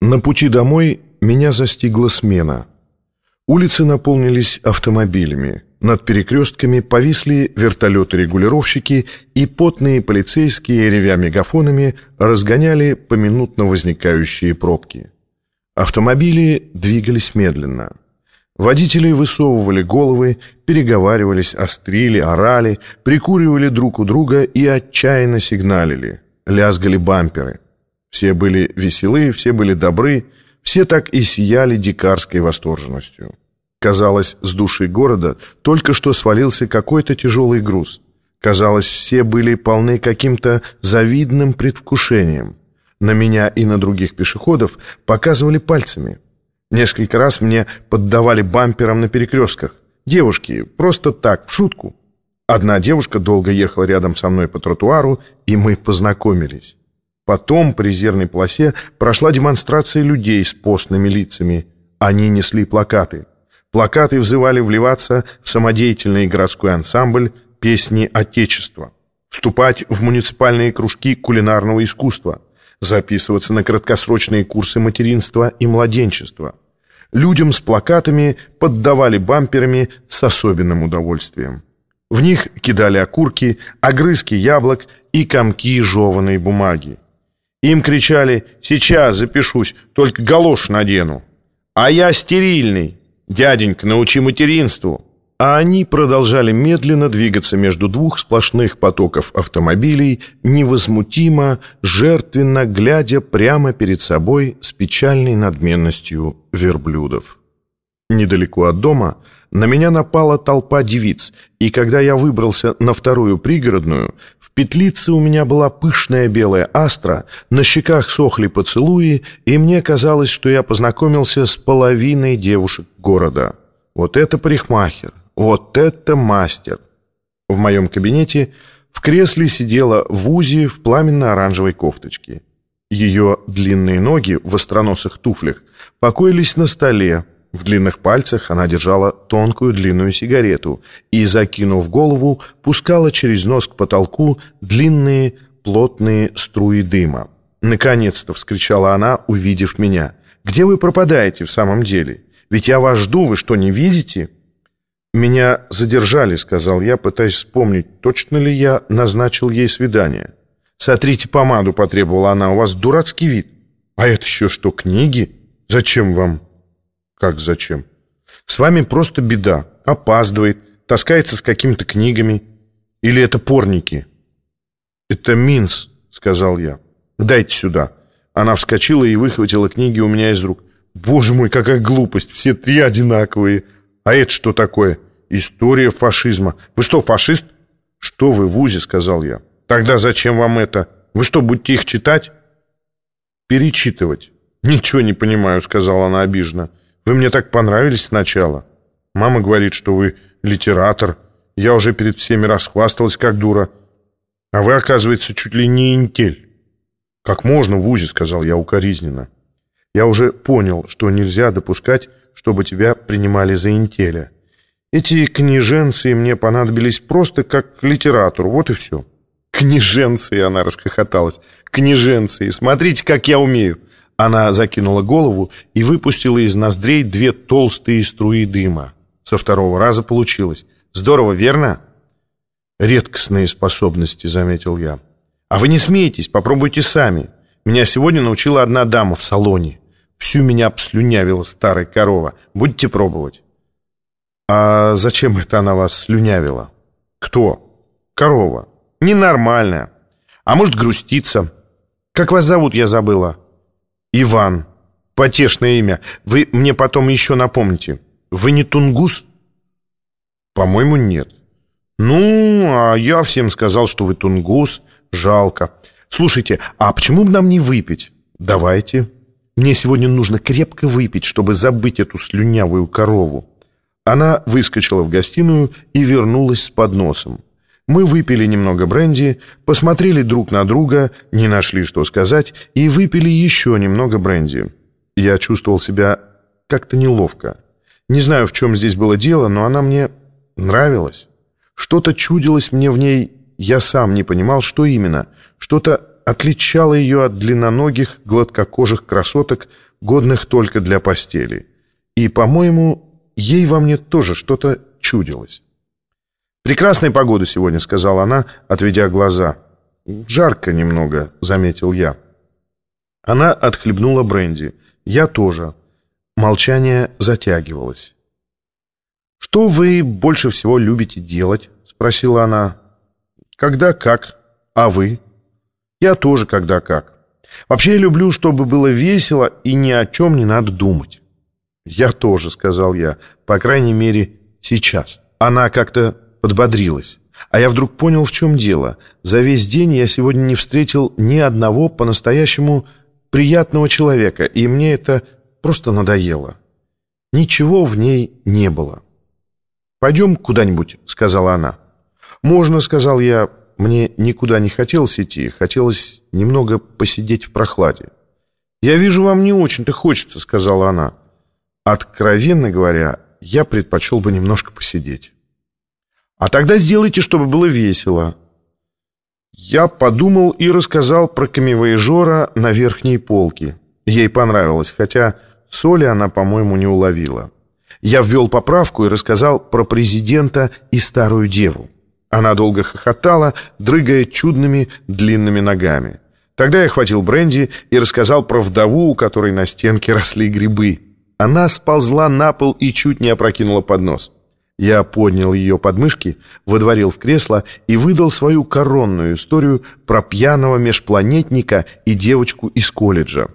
На пути домой меня застигла смена. Улицы наполнились автомобилями. Над перекрестками повисли вертолеты-регулировщики, и потные полицейские, ревя мегафонами, разгоняли поминутно возникающие пробки. Автомобили двигались медленно. Водители высовывали головы, переговаривались, острили, орали, прикуривали друг у друга и отчаянно сигналили. Лязгали бамперы. Все были веселы, все были добры, все так и сияли дикарской восторженностью. Казалось, с души города только что свалился какой-то тяжелый груз. Казалось, все были полны каким-то завидным предвкушением. На меня и на других пешеходов показывали пальцами. Несколько раз мне поддавали бампером на перекрестках. Девушки, просто так, в шутку. Одна девушка долго ехала рядом со мной по тротуару, и мы познакомились. Потом при зерной полосе прошла демонстрация людей с постными лицами. Они несли плакаты. Плакаты взывали вливаться в самодеятельный городской ансамбль «Песни Отечества», вступать в муниципальные кружки кулинарного искусства, записываться на краткосрочные курсы материнства и младенчества. Людям с плакатами поддавали бамперами с особенным удовольствием. В них кидали окурки, огрызки яблок и комки жеванной бумаги. Им кричали «Сейчас запишусь, только галош надену». «А я стерильный! Дяденька, научи материнству!» А они продолжали медленно двигаться между двух сплошных потоков автомобилей, невозмутимо, жертвенно глядя прямо перед собой с печальной надменностью верблюдов. Недалеко от дома на меня напала толпа девиц, и когда я выбрался на вторую пригородную, в петлице у меня была пышная белая астра, на щеках сохли поцелуи, и мне казалось, что я познакомился с половиной девушек города. Вот это парикмахер, вот это мастер. В моем кабинете в кресле сидела Вузи в пламенно-оранжевой кофточке. Ее длинные ноги в остроносых туфлях покоились на столе, в длинных пальцах она держала тонкую длинную сигарету и, закинув голову, пускала через нос к потолку длинные плотные струи дыма. «Наконец-то!» — вскричала она, увидев меня. «Где вы пропадаете в самом деле? Ведь я вас жду, вы что, не видите?» «Меня задержали», — сказал я, пытаясь вспомнить, точно ли я назначил ей свидание. «Сотрите помаду», — потребовала она, — «у вас дурацкий вид». «А это еще что, книги? Зачем вам?» «Как зачем?» «С вами просто беда. Опаздывает, таскается с какими-то книгами. Или это порники?» «Это Минс», — сказал я. «Дайте сюда». Она вскочила и выхватила книги у меня из рук. «Боже мой, какая глупость! Все три одинаковые! А это что такое? История фашизма. Вы что, фашист?» «Что вы в УЗИ?» — сказал я. «Тогда зачем вам это? Вы что, будете их читать?» «Перечитывать». «Ничего не понимаю», — сказала она обиженно. Вы мне так понравились сначала. Мама говорит, что вы литератор. Я уже перед всеми расхвасталась, как дура. А вы, оказывается, чуть ли не интель. Как можно в УЗИ, сказал я укоризненно. Я уже понял, что нельзя допускать, чтобы тебя принимали за интеля. Эти книженцы мне понадобились просто как литератору, вот и все. Книженцы, она расхохоталась. Книженцы, смотрите, как я умею. Она закинула голову и выпустила из ноздрей две толстые струи дыма. Со второго раза получилось. Здорово, верно? Редкостные способности, заметил я. А вы не смейтесь, попробуйте сами. Меня сегодня научила одна дама в салоне. Всю меня обслюнявила старая корова. Будете пробовать. А зачем это она вас слюнявила? Кто? Корова. Ненормальная. А может, груститься. Как вас зовут, я забыла. Иван. Потешное имя. Вы мне потом еще напомните. Вы не тунгус? По-моему, нет. Ну, а я всем сказал, что вы тунгус. Жалко. Слушайте, а почему бы нам не выпить? Давайте. Мне сегодня нужно крепко выпить, чтобы забыть эту слюнявую корову. Она выскочила в гостиную и вернулась с подносом. Мы выпили немного бренди, посмотрели друг на друга, не нашли, что сказать, и выпили еще немного бренди. Я чувствовал себя как-то неловко. Не знаю, в чем здесь было дело, но она мне нравилась. Что-то чудилось мне в ней, я сам не понимал, что именно. Что-то отличало ее от длинноногих, гладкокожих красоток, годных только для постели. И, по-моему, ей во мне тоже что-то чудилось. «Прекрасная погода сегодня», — сказала она, отведя глаза. «Жарко немного», — заметил я. Она отхлебнула бренди. Я тоже. Молчание затягивалось. «Что вы больше всего любите делать?» — спросила она. «Когда как. А вы?» «Я тоже когда как. Вообще я люблю, чтобы было весело и ни о чем не надо думать». «Я тоже», — сказал я. «По крайней мере, сейчас». Она как-то подбодрилась. А я вдруг понял, в чем дело. За весь день я сегодня не встретил ни одного по-настоящему приятного человека, и мне это просто надоело. Ничего в ней не было. «Пойдем куда-нибудь», — сказала она. «Можно», — сказал я. Мне никуда не хотелось идти, хотелось немного посидеть в прохладе. «Я вижу, вам не очень-то хочется», — сказала она. Откровенно говоря, я предпочел бы немножко посидеть. «А тогда сделайте, чтобы было весело». Я подумал и рассказал про камевоежора на верхней полке. Ей понравилось, хотя соли она, по-моему, не уловила. Я ввел поправку и рассказал про президента и старую деву. Она долго хохотала, дрыгая чудными длинными ногами. Тогда я хватил бренди и рассказал про вдову, у которой на стенке росли грибы. Она сползла на пол и чуть не опрокинула поднос. Я поднял ее подмышки, выдворил в кресло и выдал свою коронную историю про пьяного межпланетника и девочку из колледжа.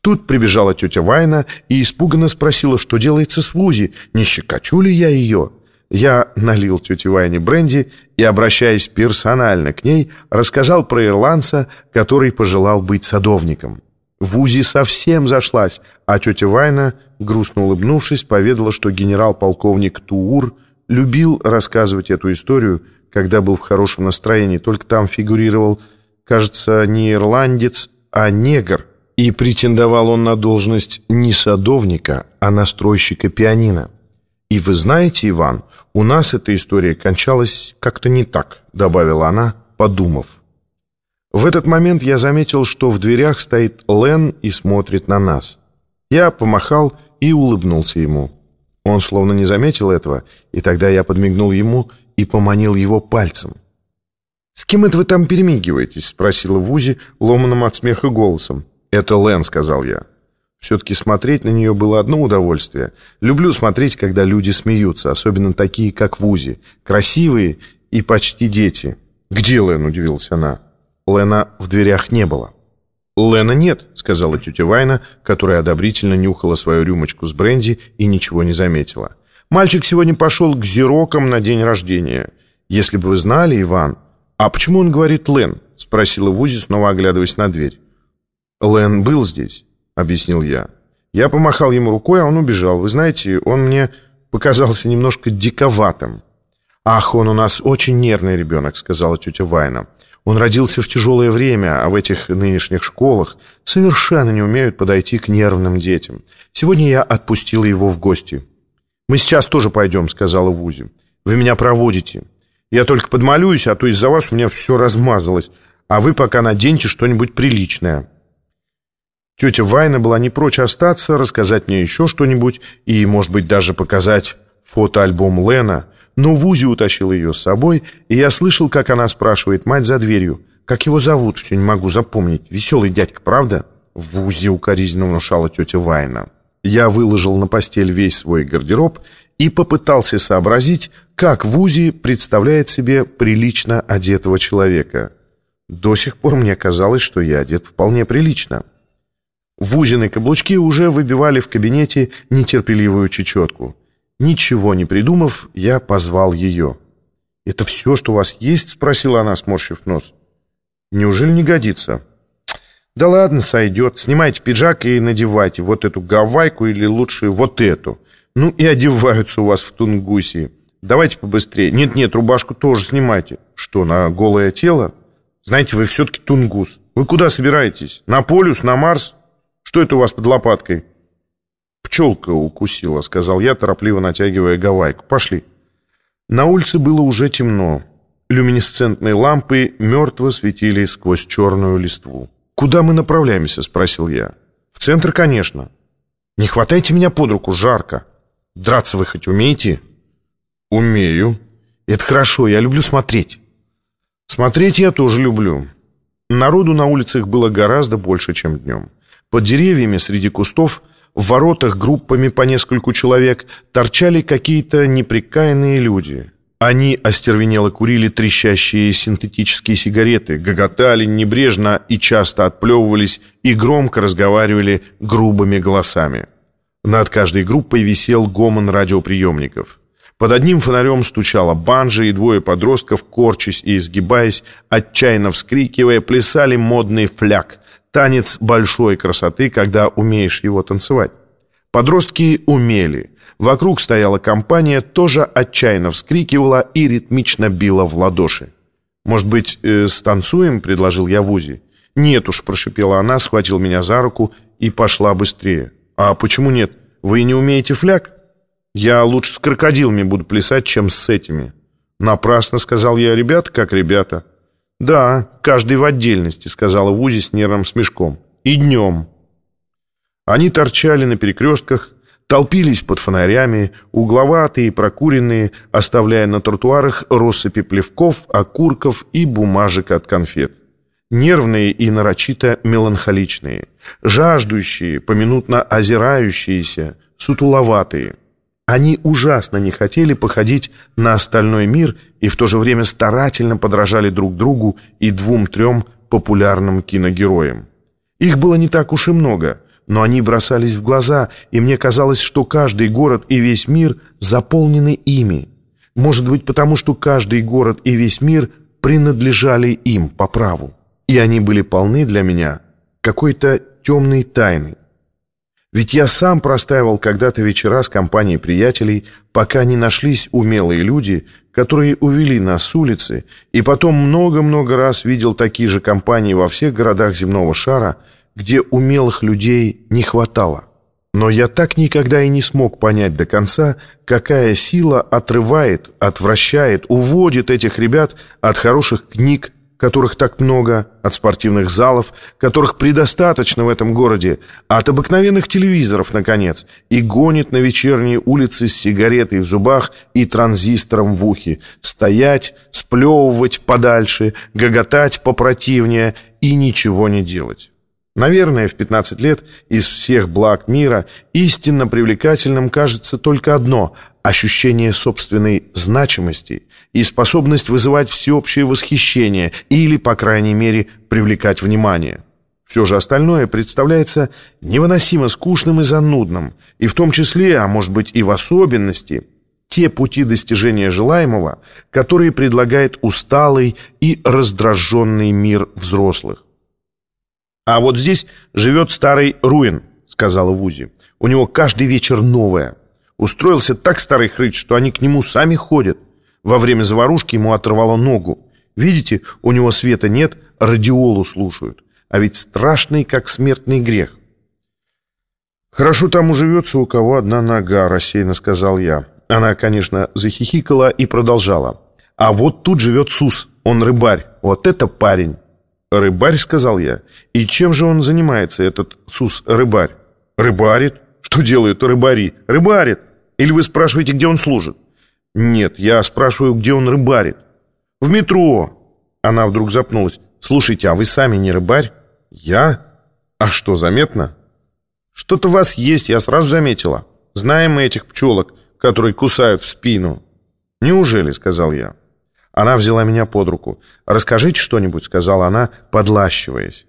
Тут прибежала тетя Вайна и испуганно спросила, что делается с Вузи, не щекочу ли я ее. Я налил тете Вайне бренди и, обращаясь персонально к ней, рассказал про ирландца, который пожелал быть садовником. Вузи совсем зашлась, а тетя Вайна, грустно улыбнувшись, поведала, что генерал-полковник Туур любил рассказывать эту историю, когда был в хорошем настроении, только там фигурировал, кажется, не ирландец, а негр, и претендовал он на должность не садовника, а настройщика пианино. «И вы знаете, Иван, у нас эта история кончалась как-то не так», добавила она, подумав. В этот момент я заметил, что в дверях стоит Лен и смотрит на нас. Я помахал и улыбнулся ему. Он словно не заметил этого, и тогда я подмигнул ему и поманил его пальцем. «С кем это вы там перемигиваетесь?» — спросила Вузи ломаным от смеха голосом. «Это Лен», — сказал я. Все-таки смотреть на нее было одно удовольствие. Люблю смотреть, когда люди смеются, особенно такие, как Вузи. Красивые и почти дети. «Где Лен?» — удивилась она. Лена в дверях не было. «Лена нет», — сказала тетя Вайна, которая одобрительно нюхала свою рюмочку с бренди и ничего не заметила. «Мальчик сегодня пошел к Зирокам на день рождения. Если бы вы знали, Иван...» «А почему он говорит Лен?» — спросила Вузи, снова оглядываясь на дверь. «Лен был здесь», — объяснил я. Я помахал ему рукой, а он убежал. Вы знаете, он мне показался немножко диковатым. «Ах, он у нас очень нервный ребенок», — сказала тетя Вайна. «Он родился в тяжелое время, а в этих нынешних школах совершенно не умеют подойти к нервным детям. Сегодня я отпустила его в гости». «Мы сейчас тоже пойдем», — сказала Вузи. «Вы меня проводите. Я только подмолюсь, а то из-за вас у меня все размазалось. А вы пока наденьте что-нибудь приличное». Тетя Вайна была не прочь остаться, рассказать мне еще что-нибудь и, может быть, даже показать фотоальбом Лена, но Вузи утащил ее с собой, и я слышал, как она спрашивает мать за дверью, как его зовут, все не могу запомнить. Веселый дядька, правда? Вузи укоризненно внушала тетя Вайна. Я выложил на постель весь свой гардероб и попытался сообразить, как Вузи представляет себе прилично одетого человека. До сих пор мне казалось, что я одет вполне прилично. Вузины каблучки уже выбивали в кабинете нетерпеливую чечетку. Ничего не придумав, я позвал ее. «Это все, что у вас есть?» — спросила она, сморщив нос. «Неужели не годится?» «Да ладно, сойдет. Снимайте пиджак и надевайте вот эту гавайку или лучше вот эту. Ну и одеваются у вас в Тунгусии. Давайте побыстрее. Нет-нет, рубашку тоже снимайте. Что, на голое тело? Знаете, вы все-таки тунгус. Вы куда собираетесь? На полюс, на Марс?» Что это у вас под лопаткой?» «Пчелка укусила», — сказал я, торопливо натягивая гавайку. «Пошли». На улице было уже темно. Люминесцентные лампы мертво светили сквозь черную листву. «Куда мы направляемся?» — спросил я. «В центр, конечно. Не хватайте меня под руку, жарко. Драться вы хоть умеете?» «Умею». «Это хорошо, я люблю смотреть». «Смотреть я тоже люблю». Народу на улицах было гораздо больше, чем днем. Под деревьями среди кустов в воротах группами по нескольку человек торчали какие-то неприкаянные люди. Они остервенело курили трещащие синтетические сигареты, гоготали небрежно и часто отплевывались и громко разговаривали грубыми голосами. Над каждой группой висел гомон радиоприемников. Под одним фонарем стучала банжа, и двое подростков, корчась и изгибаясь, отчаянно вскрикивая, плясали модный фляг, танец большой красоты, когда умеешь его танцевать. Подростки умели. Вокруг стояла компания, тоже отчаянно вскрикивала и ритмично била в ладоши. «Может быть, э, станцуем?» — предложил я Вузи. «Нет уж», — прошипела она, схватил меня за руку и пошла быстрее. «А почему нет? Вы не умеете фляг?» «Я лучше с крокодилами буду плясать, чем с этими». «Напрасно», — сказал я, — «ребята как ребята». «Да, каждый в отдельности», — сказала Вузи с нервным смешком. «И днем». Они торчали на перекрестках, толпились под фонарями, угловатые и прокуренные, оставляя на тротуарах россыпи плевков, окурков и бумажек от конфет. Нервные и нарочито меланхоличные, жаждущие, поминутно озирающиеся, сутуловатые. Они ужасно не хотели походить на остальной мир и в то же время старательно подражали друг другу и двум-трем популярным киногероям. Их было не так уж и много – но они бросались в глаза, и мне казалось, что каждый город и весь мир заполнены ими. Может быть, потому что каждый город и весь мир принадлежали им по праву. И они были полны для меня какой-то темной тайны. Ведь я сам простаивал когда-то вечера с компанией приятелей, пока не нашлись умелые люди, которые увели нас с улицы, и потом много-много раз видел такие же компании во всех городах земного шара – где умелых людей не хватало. Но я так никогда и не смог понять до конца, какая сила отрывает, отвращает, уводит этих ребят от хороших книг, которых так много, от спортивных залов, которых предостаточно в этом городе, от обыкновенных телевизоров, наконец, и гонит на вечерние улицы с сигаретой в зубах и транзистором в ухе, стоять, сплевывать подальше, гоготать попротивнее и ничего не делать. Наверное, в 15 лет из всех благ мира истинно привлекательным кажется только одно – ощущение собственной значимости и способность вызывать всеобщее восхищение или, по крайней мере, привлекать внимание. Все же остальное представляется невыносимо скучным и занудным, и в том числе, а может быть и в особенности, те пути достижения желаемого, которые предлагает усталый и раздраженный мир взрослых. «А вот здесь живет старый Руин», — сказала Вузи. «У него каждый вечер новое. Устроился так старый хрыч, что они к нему сами ходят. Во время заварушки ему оторвало ногу. Видите, у него света нет, радиолу слушают. А ведь страшный, как смертный грех». «Хорошо там уживется, у кого одна нога», — рассеянно сказал я. Она, конечно, захихикала и продолжала. «А вот тут живет Сус, он рыбарь. Вот это парень!» «Рыбарь», — сказал я. «И чем же он занимается, этот Сус-рыбарь?» «Рыбарит? Что делают рыбари? Рыбарит! Или вы спрашиваете, где он служит?» «Нет, я спрашиваю, где он рыбарит». «В метро!» Она вдруг запнулась. «Слушайте, а вы сами не рыбарь?» «Я? А что, заметно?» «Что-то у вас есть, я сразу заметила. Знаем мы этих пчелок, которые кусают в спину». «Неужели?» — сказал я. Она взяла меня под руку. «Расскажите что-нибудь», — сказала она, подлащиваясь.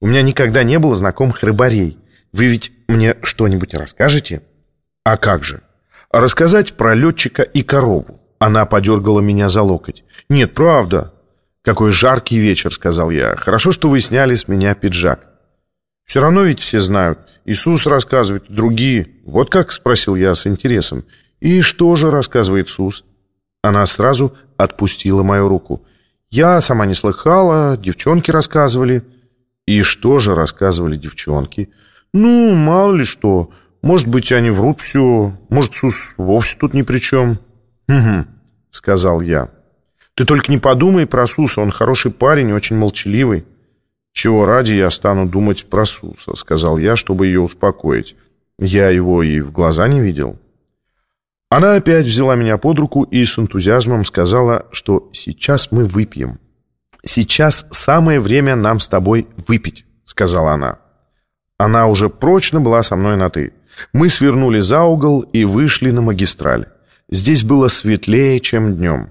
«У меня никогда не было знакомых рыбарей. Вы ведь мне что-нибудь расскажете?» «А как же?» «Рассказать про летчика и корову». Она подергала меня за локоть. «Нет, правда». «Какой жаркий вечер», — сказал я. «Хорошо, что вы сняли с меня пиджак». «Все равно ведь все знают. Иисус рассказывает, другие». «Вот как?» — спросил я с интересом. «И что же рассказывает Иисус?» Она сразу отпустила мою руку. Я сама не слыхала, девчонки рассказывали. И что же рассказывали девчонки? Ну, мало ли что. Может быть, они врут все. Может, Сус вовсе тут ни при чем. Угу, сказал я. Ты только не подумай про Суса, он хороший парень, очень молчаливый. Чего ради я стану думать про Суса, сказал я, чтобы ее успокоить. Я его и в глаза не видел. Она опять взяла меня под руку и с энтузиазмом сказала, что сейчас мы выпьем. «Сейчас самое время нам с тобой выпить», — сказала она. Она уже прочно была со мной на «ты». Мы свернули за угол и вышли на магистраль. Здесь было светлее, чем днем.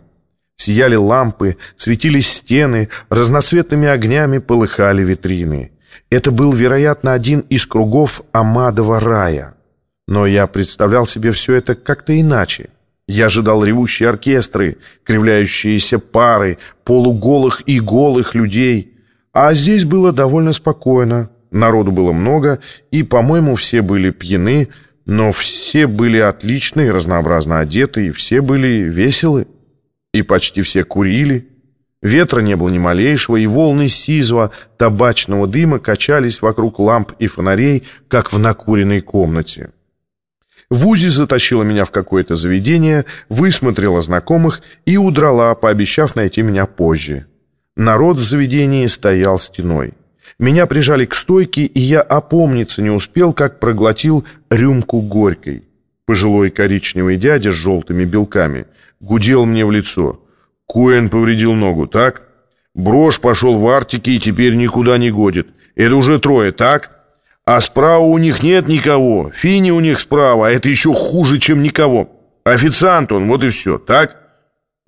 Сияли лампы, светились стены, разноцветными огнями полыхали витрины. Это был, вероятно, один из кругов Амадова рая. Но я представлял себе все это как-то иначе. Я ожидал ревущие оркестры, кривляющиеся пары, полуголых и голых людей. А здесь было довольно спокойно. Народу было много, и, по-моему, все были пьяны, но все были отлично и разнообразно одеты, и все были веселы. И почти все курили. Ветра не было ни малейшего, и волны сизого табачного дыма качались вокруг ламп и фонарей, как в накуренной комнате. Вузи затащила меня в какое-то заведение, высмотрела знакомых и удрала, пообещав найти меня позже. Народ в заведении стоял стеной. Меня прижали к стойке, и я опомниться не успел, как проглотил рюмку горькой. Пожилой коричневый дядя с желтыми белками гудел мне в лицо. Куэн повредил ногу, так? Брош пошел в Артике и теперь никуда не годит. Это уже трое, так? А справа у них нет никого. Фини у них справа, а это еще хуже, чем никого. Официант он, вот и все, так?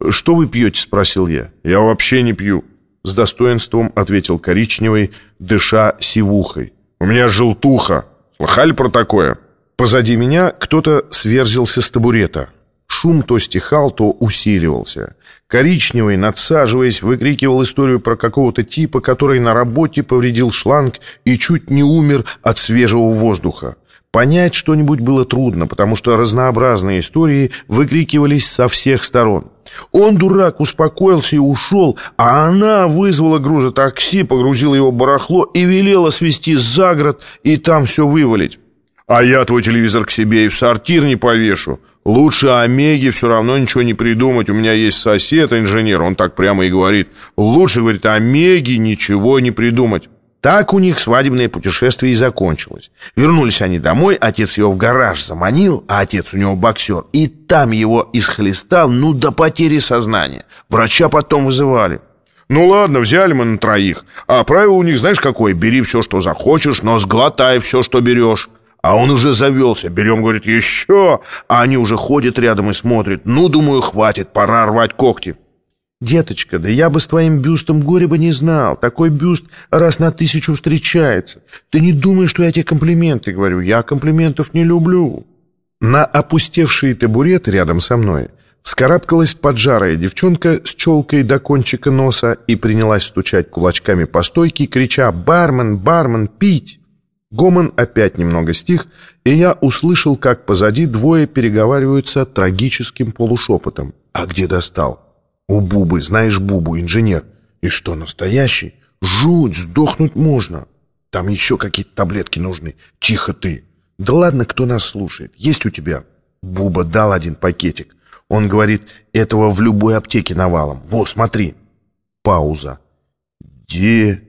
«Что вы пьете?» — спросил я. «Я вообще не пью», — с достоинством ответил коричневый, дыша сивухой. «У меня желтуха. Слыхали про такое?» Позади меня кто-то сверзился с табурета. Шум то стихал, то усиливался. Коричневый, надсаживаясь, выкрикивал историю про какого-то типа, который на работе повредил шланг и чуть не умер от свежего воздуха. Понять что-нибудь было трудно, потому что разнообразные истории выкрикивались со всех сторон. Он, дурак, успокоился и ушел, а она вызвала грузотакси, погрузила его барахло и велела свести за город и там все вывалить. А я твой телевизор к себе и в сортир не повешу. Лучше Омеги все равно ничего не придумать. У меня есть сосед, инженер, он так прямо и говорит. Лучше, говорит, Омеги ничего не придумать. Так у них свадебное путешествие и закончилось. Вернулись они домой, отец его в гараж заманил, а отец у него боксер, и там его исхлестал, ну, до потери сознания. Врача потом вызывали. Ну ладно, взяли мы на троих. А правило у них знаешь какое? Бери все, что захочешь, но сглотай все, что берешь. А он уже завелся. Берем, говорит, еще. А они уже ходят рядом и смотрят. Ну, думаю, хватит, пора рвать когти. «Деточка, да я бы с твоим бюстом горе бы не знал. Такой бюст раз на тысячу встречается. Ты не думай, что я тебе комплименты говорю. Я комплиментов не люблю». На опустевший табурет рядом со мной вскарабкалась поджарая девчонка с челкой до кончика носа и принялась стучать кулачками по стойке, крича «Бармен, бармен, пить!». Гомон опять немного стих, и я услышал, как позади двое переговариваются трагическим полушепотом. «А где достал?» «У Бубы, знаешь Бубу, инженер». «И что, настоящий?» «Жуть, сдохнуть можно». «Там еще какие-то таблетки нужны». «Тихо ты». «Да ладно, кто нас слушает? Есть у тебя?» Буба дал один пакетик. Он говорит, этого в любой аптеке навалом. Во, смотри. Пауза. «Де...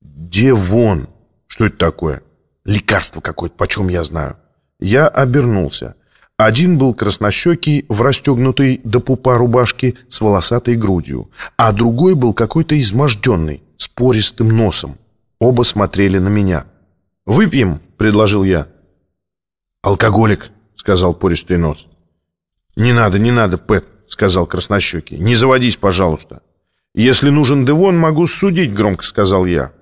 де вон?» Что это такое? Лекарство какое-то, почем я знаю. Я обернулся. Один был краснощекий, в расстегнутой до пупа рубашки с волосатой грудью, а другой был какой-то изможденный, с пористым носом. Оба смотрели на меня. «Выпьем», — предложил я. «Алкоголик», — сказал пористый нос. «Не надо, не надо, Пэт», — сказал краснощекий. «Не заводись, пожалуйста». «Если нужен Девон, могу судить», — громко сказал я.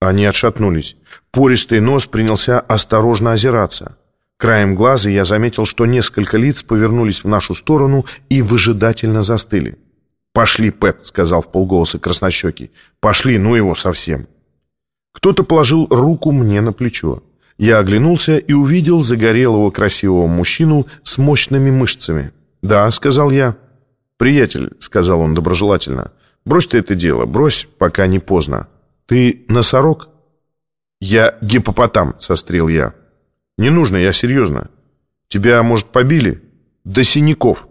Они отшатнулись. Пористый нос принялся осторожно озираться. Краем глаза я заметил, что несколько лиц повернулись в нашу сторону и выжидательно застыли. «Пошли, Пэт», — сказал в полголоса краснощекий. «Пошли, ну его совсем». Кто-то положил руку мне на плечо. Я оглянулся и увидел загорелого красивого мужчину с мощными мышцами. «Да», — сказал я. «Приятель», — сказал он доброжелательно, — «брось ты это дело, брось, пока не поздно». «Ты носорог?» «Я гипопотам», — сострил я. «Не нужно, я серьезно. Тебя, может, побили?» «До синяков».